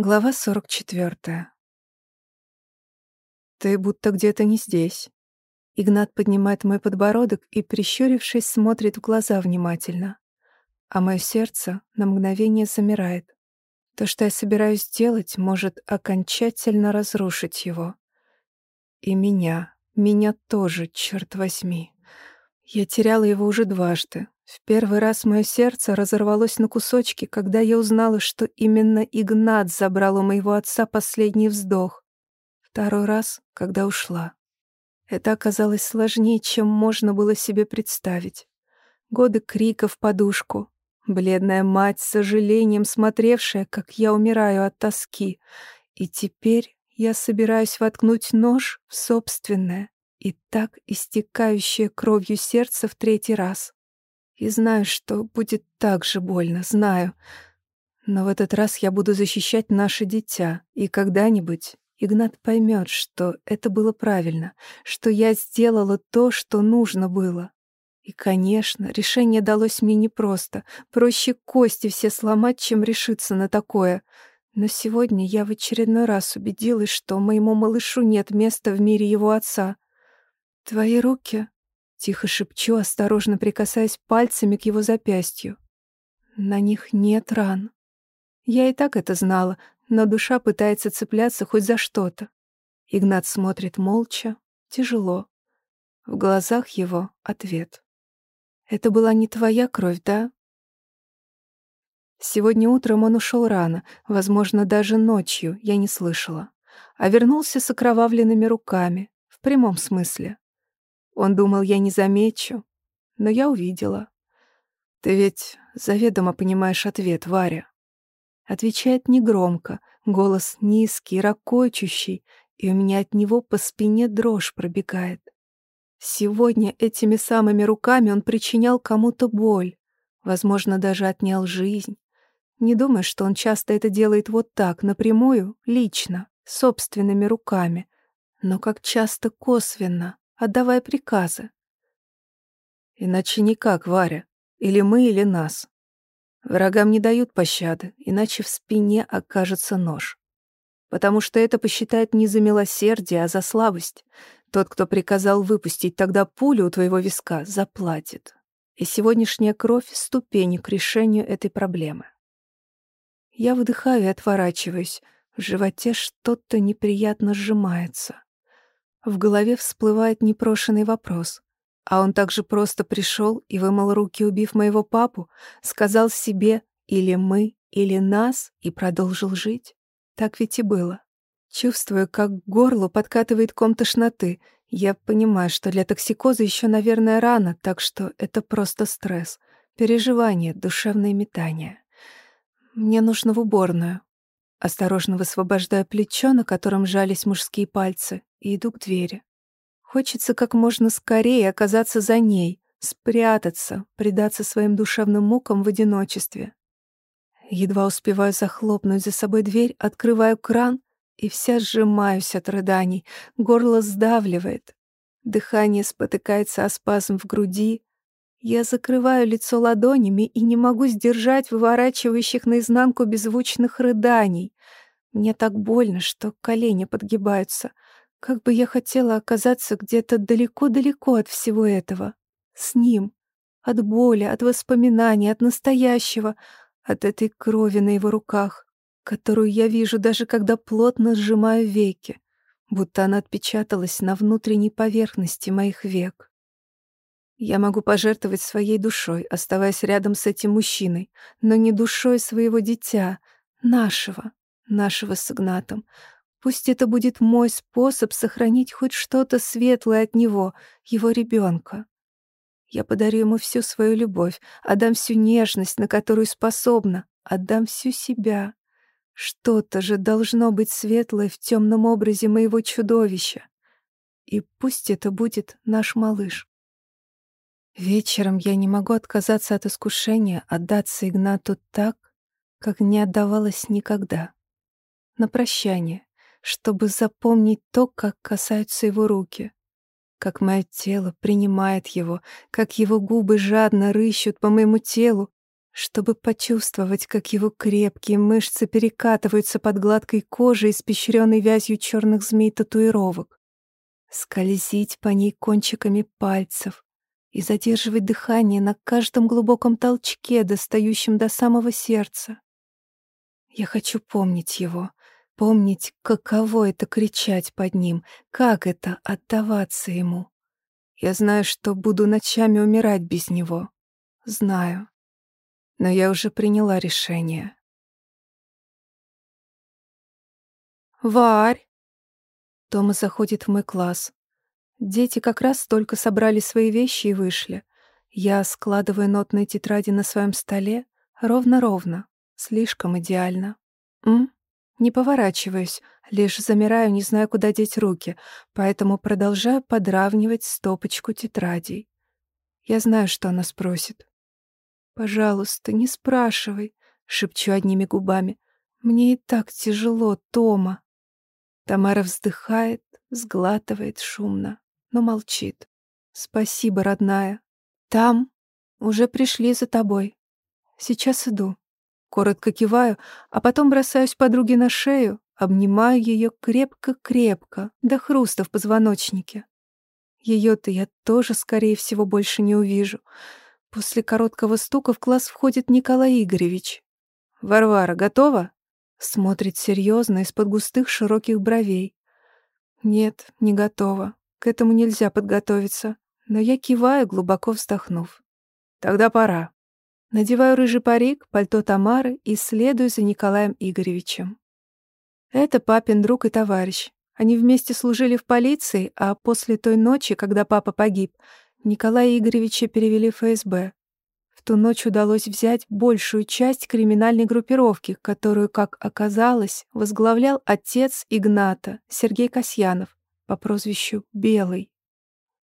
Глава 44. «Ты будто где-то не здесь». Игнат поднимает мой подбородок и, прищурившись, смотрит в глаза внимательно. А мое сердце на мгновение замирает. То, что я собираюсь сделать, может окончательно разрушить его. И меня, меня тоже, черт возьми. Я теряла его уже дважды, в первый раз мое сердце разорвалось на кусочки, когда я узнала, что именно Игнат забрал у моего отца последний вздох. Второй раз, когда ушла. Это оказалось сложнее, чем можно было себе представить. Годы крика в подушку, бледная мать с сожалением смотревшая, как я умираю от тоски. И теперь я собираюсь воткнуть нож в собственное и так истекающее кровью сердце в третий раз. И знаю, что будет так же больно, знаю. Но в этот раз я буду защищать наше дитя, и когда-нибудь Игнат поймет, что это было правильно, что я сделала то, что нужно было. И, конечно, решение далось мне непросто. Проще кости все сломать, чем решиться на такое. Но сегодня я в очередной раз убедилась, что моему малышу нет места в мире его отца. Твои руки Тихо шепчу, осторожно прикасаясь пальцами к его запястью. На них нет ран. Я и так это знала, но душа пытается цепляться хоть за что-то. Игнат смотрит молча, тяжело. В глазах его ответ. «Это была не твоя кровь, да?» Сегодня утром он ушел рано, возможно, даже ночью, я не слышала. А вернулся с окровавленными руками, в прямом смысле. Он думал, я не замечу, но я увидела. Ты ведь заведомо понимаешь ответ, Варя. Отвечает негромко, голос низкий, ракочущий, и у меня от него по спине дрожь пробегает. Сегодня этими самыми руками он причинял кому-то боль, возможно, даже отнял жизнь. Не думай, что он часто это делает вот так, напрямую, лично, собственными руками, но как часто косвенно, отдавая приказы. Иначе никак, Варя. Или мы, или нас. Врагам не дают пощады, иначе в спине окажется нож. Потому что это посчитает не за милосердие, а за слабость. Тот, кто приказал выпустить тогда пулю у твоего виска, заплатит. И сегодняшняя кровь — ступени к решению этой проблемы. Я выдыхаю и отворачиваюсь. В животе что-то неприятно сжимается. В голове всплывает непрошенный вопрос. А он также просто пришел и вымыл руки, убив моего папу, сказал себе «или мы, или нас» и продолжил жить. Так ведь и было. Чувствую, как к горлу подкатывает ком тошноты. Я понимаю, что для токсикоза еще, наверное, рано, так что это просто стресс, переживание, душевное метание. Мне нужно в уборную. Осторожно высвобождаю плечо, на котором жались мужские пальцы, и иду к двери. Хочется как можно скорее оказаться за ней, спрятаться, предаться своим душевным мукам в одиночестве. Едва успеваю захлопнуть за собой дверь, открываю кран и вся сжимаюсь от рыданий, горло сдавливает. Дыхание спотыкается о спазм в груди. Я закрываю лицо ладонями и не могу сдержать выворачивающих наизнанку беззвучных рыданий. Мне так больно, что колени подгибаются — как бы я хотела оказаться где-то далеко-далеко от всего этого. С ним. От боли, от воспоминаний, от настоящего, от этой крови на его руках, которую я вижу даже когда плотно сжимаю веки, будто она отпечаталась на внутренней поверхности моих век. Я могу пожертвовать своей душой, оставаясь рядом с этим мужчиной, но не душой своего дитя, нашего, нашего с Игнатом, Пусть это будет мой способ сохранить хоть что-то светлое от него, его ребенка. Я подарю ему всю свою любовь, отдам всю нежность, на которую способна, отдам всю себя. Что-то же должно быть светлое в темном образе моего чудовища. И пусть это будет наш малыш. Вечером я не могу отказаться от искушения отдаться Игнату так, как не отдавалась никогда. На прощание чтобы запомнить то, как касаются его руки, как мое тело принимает его, как его губы жадно рыщут по моему телу, чтобы почувствовать, как его крепкие мышцы перекатываются под гладкой кожей, испещренной вязью черных змей татуировок. Скользить по ней кончиками пальцев и задерживать дыхание на каждом глубоком толчке, достающем до самого сердца. Я хочу помнить его, помнить, каково это кричать под ним, как это отдаваться ему. Я знаю, что буду ночами умирать без него. Знаю но я уже приняла решение. «Варь!» Тома заходит в мой класс. Дети как раз только собрали свои вещи и вышли. Я складываю нотные тетради на своем столе ровно-ровно, слишком идеально. М? Не поворачиваюсь, лишь замираю, не знаю, куда деть руки, поэтому продолжаю подравнивать стопочку тетрадей. Я знаю, что она спросит. «Пожалуйста, не спрашивай», — шепчу одними губами. «Мне и так тяжело, Тома». Тамара вздыхает, сглатывает шумно, но молчит. «Спасибо, родная. Там уже пришли за тобой. Сейчас иду». Коротко киваю, а потом бросаюсь подруге на шею, обнимаю ее крепко-крепко, до хруста в позвоночнике. Ее-то я тоже, скорее всего, больше не увижу — После короткого стука в класс входит Николай Игоревич. «Варвара, готова?» Смотрит серьезно из-под густых широких бровей. «Нет, не готова. К этому нельзя подготовиться. Но я киваю, глубоко вздохнув. Тогда пора. Надеваю рыжий парик, пальто Тамары и следую за Николаем Игоревичем. Это папин друг и товарищ. Они вместе служили в полиции, а после той ночи, когда папа погиб, Николая Игоревича перевели в ФСБ. В ту ночь удалось взять большую часть криминальной группировки, которую, как оказалось, возглавлял отец Игната, Сергей Касьянов, по прозвищу Белый.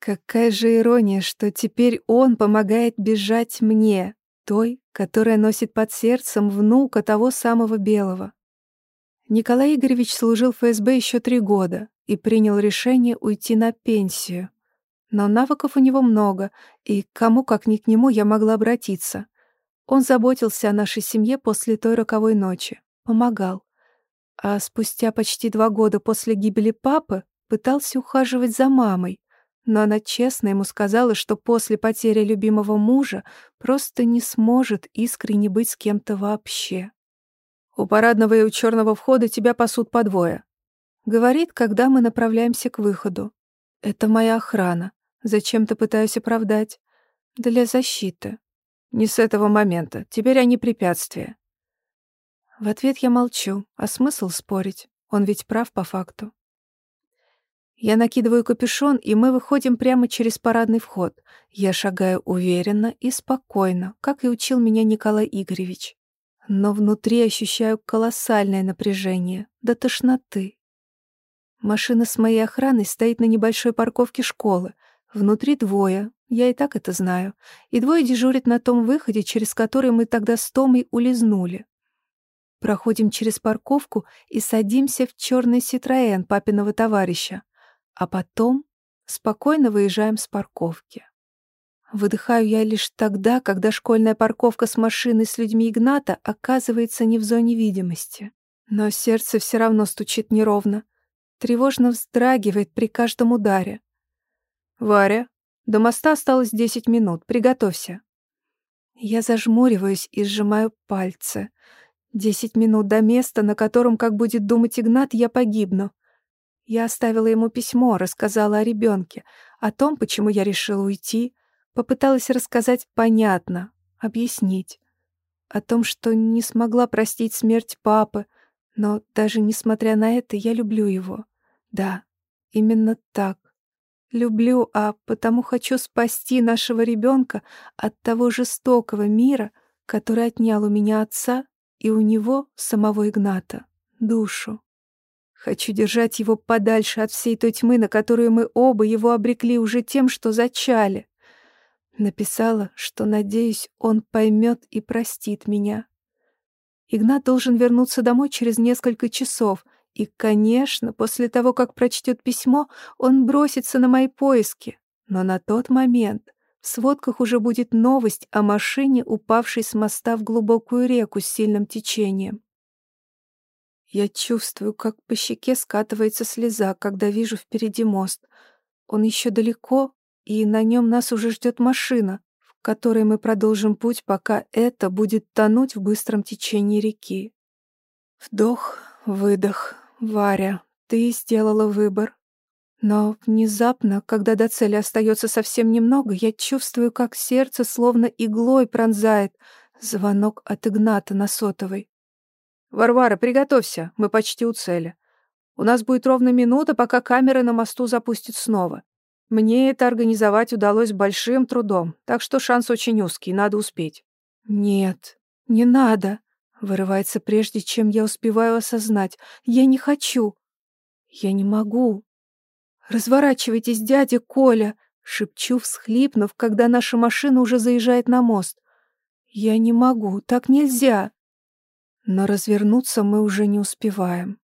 Какая же ирония, что теперь он помогает бежать мне, той, которая носит под сердцем внука того самого Белого. Николай Игоревич служил в ФСБ еще три года и принял решение уйти на пенсию. Но навыков у него много, и кому, как ни к нему, я могла обратиться. Он заботился о нашей семье после той роковой ночи, помогал. А спустя почти два года после гибели папы пытался ухаживать за мамой, но она честно ему сказала, что после потери любимого мужа просто не сможет искренне быть с кем-то вообще. «У парадного и у черного входа тебя пасут по двое», — говорит, когда мы направляемся к выходу. «Это моя охрана. Зачем-то пытаюсь оправдать. Для защиты. Не с этого момента. Теперь они препятствия. В ответ я молчу, а смысл спорить? Он ведь прав по факту. Я накидываю капюшон, и мы выходим прямо через парадный вход. Я шагаю уверенно и спокойно, как и учил меня Николай Игоревич. Но внутри ощущаю колоссальное напряжение, до тошноты. Машина с моей охраной стоит на небольшой парковке школы, Внутри двое, я и так это знаю, и двое дежурят на том выходе, через который мы тогда с Томой улизнули. Проходим через парковку и садимся в черный Ситроэн папиного товарища, а потом спокойно выезжаем с парковки. Выдыхаю я лишь тогда, когда школьная парковка с машиной с людьми Игната оказывается не в зоне видимости. Но сердце все равно стучит неровно, тревожно вздрагивает при каждом ударе. «Варя, до моста осталось десять минут. Приготовься». Я зажмуриваюсь и сжимаю пальцы. Десять минут до места, на котором, как будет думать Игнат, я погибну. Я оставила ему письмо, рассказала о ребенке, о том, почему я решила уйти, попыталась рассказать понятно, объяснить. О том, что не смогла простить смерть папы, но даже несмотря на это, я люблю его. Да, именно так. Люблю, а потому хочу спасти нашего ребенка от того жестокого мира, который отнял у меня отца и у него, самого Игната, душу. Хочу держать его подальше от всей той тьмы, на которую мы оба его обрекли уже тем, что зачали. Написала, что, надеюсь, он поймет и простит меня. Игнат должен вернуться домой через несколько часов — и, конечно, после того, как прочтет письмо, он бросится на мои поиски. Но на тот момент, в сводках уже будет новость о машине, упавшей с моста в глубокую реку с сильным течением. Я чувствую, как по щеке скатывается слеза, когда вижу впереди мост. Он еще далеко, и на нем нас уже ждет машина, в которой мы продолжим путь, пока это будет тонуть в быстром течении реки. Вдох, выдох. Варя, ты сделала выбор. Но внезапно, когда до цели остается совсем немного, я чувствую, как сердце словно иглой пронзает. Звонок от Игната на сотовой. «Варвара, приготовься, мы почти у цели. У нас будет ровно минута, пока камеры на мосту запустят снова. Мне это организовать удалось большим трудом, так что шанс очень узкий, надо успеть». «Нет, не надо», — вырывается прежде, чем я успеваю осознать. «Я не хочу. Я не могу. «Разворачивайтесь, дядя Коля!» — шепчу, всхлипнув, когда наша машина уже заезжает на мост. «Я не могу, так нельзя!» Но развернуться мы уже не успеваем.